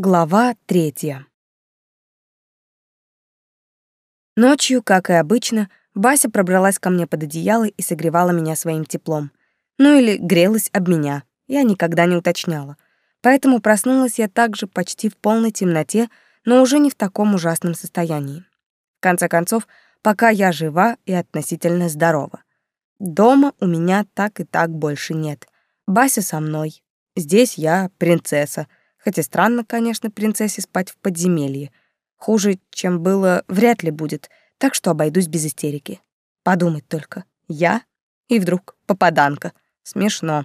Глава третья. Ночью, как и обычно, Бася пробралась ко мне под одеяло и согревала меня своим теплом. Ну или грелась об меня, я никогда не уточняла. Поэтому проснулась я также почти в полной темноте, но уже не в таком ужасном состоянии. В конце концов, пока я жива и относительно здорова. Дома у меня так и так больше нет. Бася со мной. Здесь я принцесса — Хотя странно, конечно, принцессе спать в подземелье. Хуже, чем было, вряд ли будет, так что обойдусь без истерики. Подумать только. Я и вдруг попаданка. Смешно.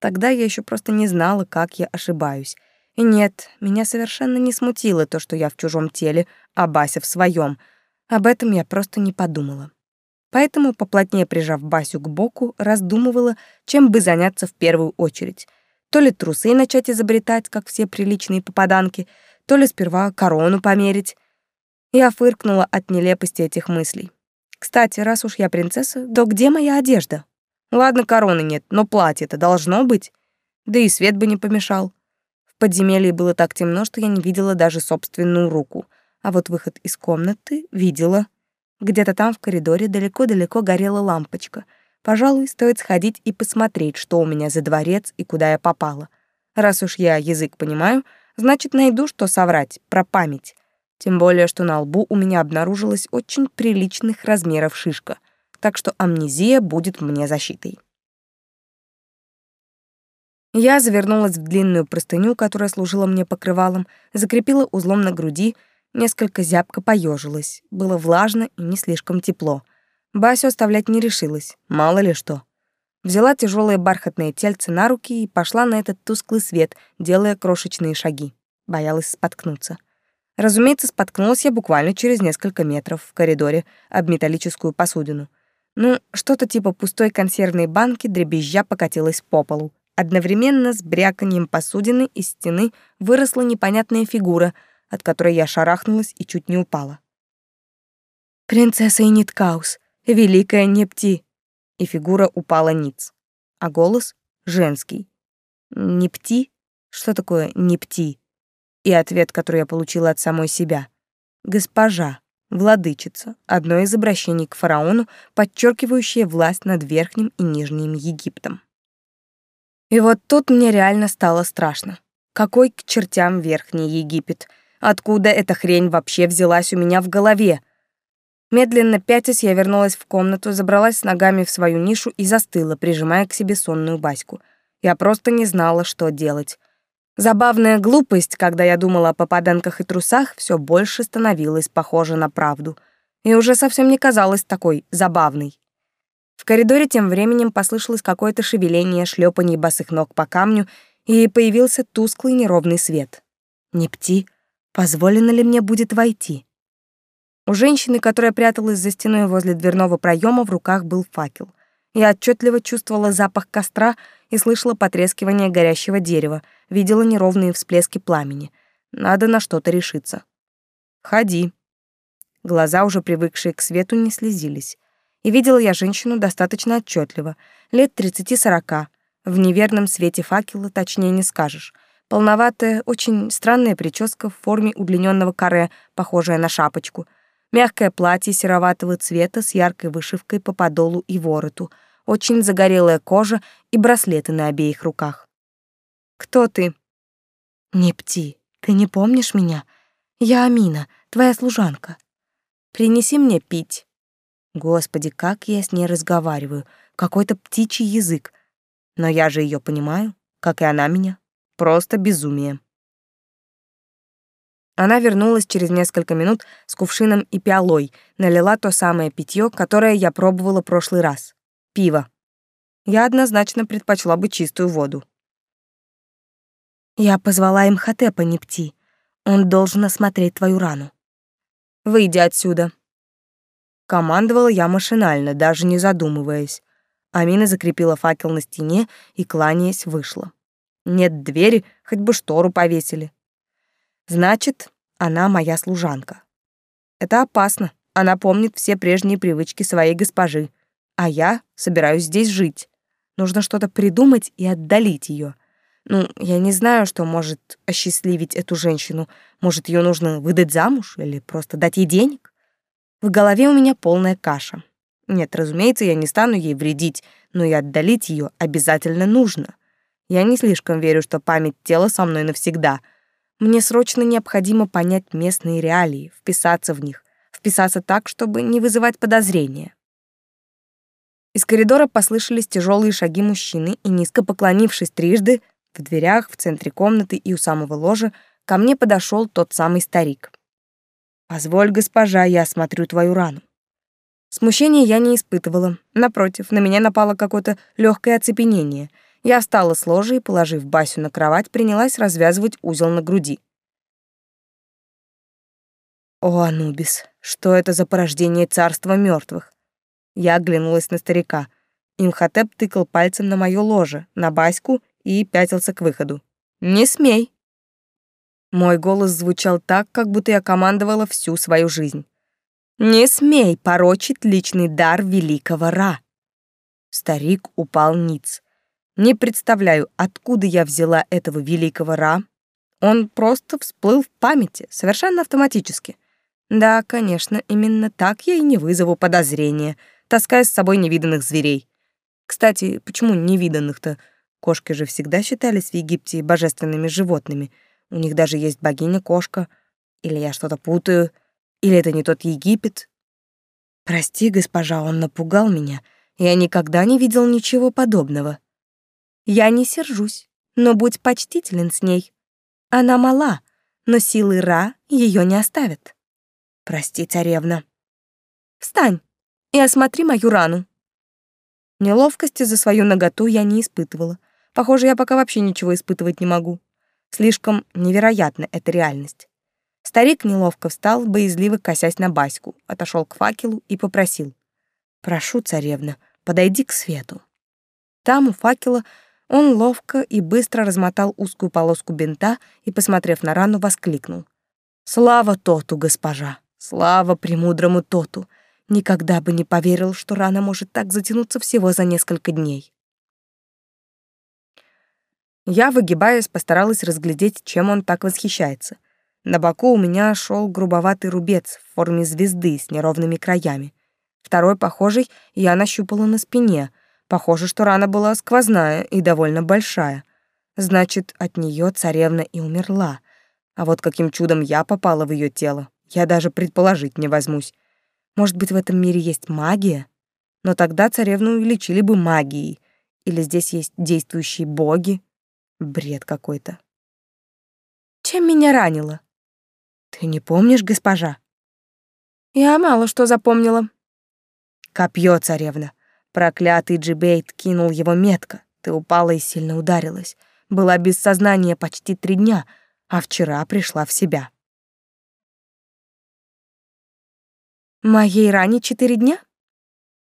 Тогда я еще просто не знала, как я ошибаюсь. И нет, меня совершенно не смутило то, что я в чужом теле, а Бася в своем. Об этом я просто не подумала. Поэтому, поплотнее прижав Басю к боку, раздумывала, чем бы заняться в первую очередь — то ли трусы начать изобретать, как все приличные попаданки, то ли сперва корону померить. Я фыркнула от нелепости этих мыслей. Кстати, раз уж я принцесса, то где моя одежда? Ладно, короны нет, но платье-то должно быть. Да и свет бы не помешал. В подземелье было так темно, что я не видела даже собственную руку. А вот выход из комнаты видела. Где-то там в коридоре далеко-далеко горела лампочка — Пожалуй, стоит сходить и посмотреть, что у меня за дворец и куда я попала. Раз уж я язык понимаю, значит, найду, что соврать про память. Тем более, что на лбу у меня обнаружилась очень приличных размеров шишка, так что амнезия будет мне защитой. Я завернулась в длинную простыню, которая служила мне покрывалом, закрепила узлом на груди, несколько зябко поежилась. Было влажно и не слишком тепло — Басю оставлять не решилась, мало ли что. Взяла тяжелые бархатные тельцы на руки и пошла на этот тусклый свет, делая крошечные шаги. Боялась споткнуться. Разумеется, споткнулась я буквально через несколько метров в коридоре об металлическую посудину. Ну, что-то типа пустой консервной банки дребезжа покатилась по полу. Одновременно с бряканьем посудины из стены выросла непонятная фигура, от которой я шарахнулась и чуть не упала. «Принцесса Иниткаус», великая Непти!» И фигура упала ниц. А голос женский. «Непти? Что такое Непти?» И ответ, который я получила от самой себя. «Госпожа, владычица, одно из обращений к фараону, подчеркивающее власть над Верхним и Нижним Египтом». И вот тут мне реально стало страшно. Какой к чертям Верхний Египет? Откуда эта хрень вообще взялась у меня в голове? Медленно пятясь, я вернулась в комнату, забралась с ногами в свою нишу и застыла, прижимая к себе сонную Баську. Я просто не знала, что делать. Забавная глупость, когда я думала о попаданках и трусах, все больше становилась похожа на правду. И уже совсем не казалась такой забавной. В коридоре тем временем послышалось какое-то шевеление, шлепанье босых ног по камню, и появился тусклый неровный свет. «Непти, позволено ли мне будет войти?» У женщины, которая пряталась за стеной возле дверного проема, в руках был факел. Я отчетливо чувствовала запах костра и слышала потрескивание горящего дерева, видела неровные всплески пламени. Надо на что-то решиться. «Ходи». Глаза, уже привыкшие к свету, не слезились. И видела я женщину достаточно отчетливо, лет тридцати-сорока. В неверном свете факела точнее не скажешь. Полноватая, очень странная прическа в форме удлиненного каре, похожая на шапочку — Мягкое платье сероватого цвета с яркой вышивкой по подолу и вороту, очень загорелая кожа и браслеты на обеих руках. «Кто ты?» «Не пти, ты не помнишь меня? Я Амина, твоя служанка. Принеси мне пить». Господи, как я с ней разговариваю, какой-то птичий язык. Но я же ее понимаю, как и она меня. Просто безумие. Она вернулась через несколько минут с кувшином и пиалой, налила то самое питье, которое я пробовала прошлый раз. Пиво. Я однозначно предпочла бы чистую воду. Я позвала им Хатепа Непти. Он должен осмотреть твою рану. Выйди отсюда. Командовала я машинально, даже не задумываясь. Амина закрепила факел на стене и, кланяясь, вышла. Нет двери, хоть бы штору повесили. Значит, она моя служанка. Это опасно. Она помнит все прежние привычки своей госпожи. А я собираюсь здесь жить. Нужно что-то придумать и отдалить ее. Ну, я не знаю, что может осчастливить эту женщину. Может, ее нужно выдать замуж или просто дать ей денег? В голове у меня полная каша. Нет, разумеется, я не стану ей вредить, но и отдалить ее обязательно нужно. Я не слишком верю, что память тела со мной навсегда. Мне срочно необходимо понять местные реалии, вписаться в них, вписаться так, чтобы не вызывать подозрения. Из коридора послышались тяжелые шаги мужчины, и низко поклонившись трижды, в дверях, в центре комнаты и у самого ложа ко мне подошел тот самый старик. «Позволь, госпожа, я осмотрю твою рану». Смущения я не испытывала. Напротив, на меня напало какое-то легкое оцепенение — я встала с ложа и, положив Басю на кровать, принялась развязывать узел на груди. О, Анубис, что это за порождение царства мертвых? Я оглянулась на старика. Имхотеп тыкал пальцем на моё ложе, на Баську и пятился к выходу. «Не смей!» Мой голос звучал так, как будто я командовала всю свою жизнь. «Не смей порочить личный дар великого Ра!» Старик упал ниц. Не представляю, откуда я взяла этого великого Ра. Он просто всплыл в памяти, совершенно автоматически. Да, конечно, именно так я и не вызову подозрения, таская с собой невиданных зверей. Кстати, почему невиданных-то? Кошки же всегда считались в Египте божественными животными. У них даже есть богиня-кошка. Или я что-то путаю? Или это не тот Египет? Прости, госпожа, он напугал меня. Я никогда не видел ничего подобного. Я не сержусь, но будь почтителен с ней. Она мала, но силы Ра ее не оставят. Прости, царевна. Встань и осмотри мою рану. Неловкости за свою наготу я не испытывала. Похоже, я пока вообще ничего испытывать не могу. Слишком невероятна эта реальность. Старик неловко встал, боязливо косясь на Баську, отошел к факелу и попросил. «Прошу, царевна, подойди к свету». Там у факела он ловко и быстро размотал узкую полоску бинта и, посмотрев на рану, воскликнул. «Слава Тоту, госпожа! Слава премудрому Тоту! Никогда бы не поверил, что рана может так затянуться всего за несколько дней». Я, выгибаясь, постаралась разглядеть, чем он так восхищается. На боку у меня шел грубоватый рубец в форме звезды с неровными краями. Второй, похожий, я нащупала на спине — Похоже, что рана была сквозная и довольно большая. Значит, от нее царевна и умерла. А вот каким чудом я попала в ее тело, я даже предположить не возьмусь. Может быть, в этом мире есть магия? Но тогда царевну лечили бы магией. Или здесь есть действующие боги? Бред какой-то. Чем меня ранило? Ты не помнишь, госпожа? Я мало что запомнила. Копье, царевна. Проклятый Джибейт кинул его метко. Ты упала и сильно ударилась. Была без сознания почти три дня, а вчера пришла в себя. Моей ране четыре дня?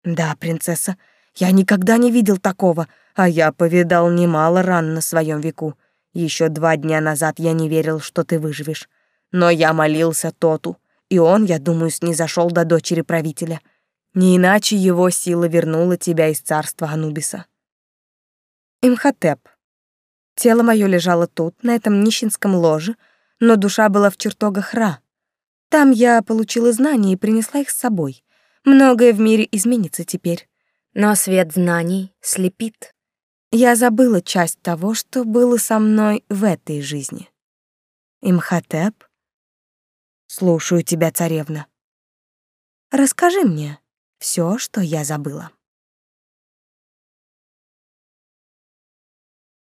Да, принцесса, я никогда не видел такого, а я повидал немало ран на своем веку. Еще два дня назад я не верил, что ты выживешь. Но я молился Тоту, и он, я думаю, снизошел до дочери правителя — не иначе его сила вернула тебя из царства Анубиса. Имхотеп. Тело мое лежало тут, на этом нищенском ложе, но душа была в чертогах Ра. Там я получила знания и принесла их с собой. Многое в мире изменится теперь. Но свет знаний слепит. Я забыла часть того, что было со мной в этой жизни. Имхотеп? Слушаю тебя, царевна. Расскажи мне, все, что я забыла.